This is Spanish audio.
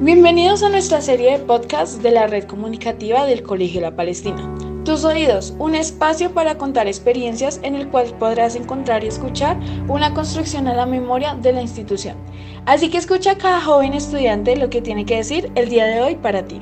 Bienvenidos a nuestra serie de podcasts de la red comunicativa del Colegio La Palestina. Tus oídos, un espacio para contar experiencias en el cual podrás encontrar y escuchar una construcción a la memoria de la institución. Así que escucha a cada joven estudiante lo que tiene que decir el día de hoy para ti.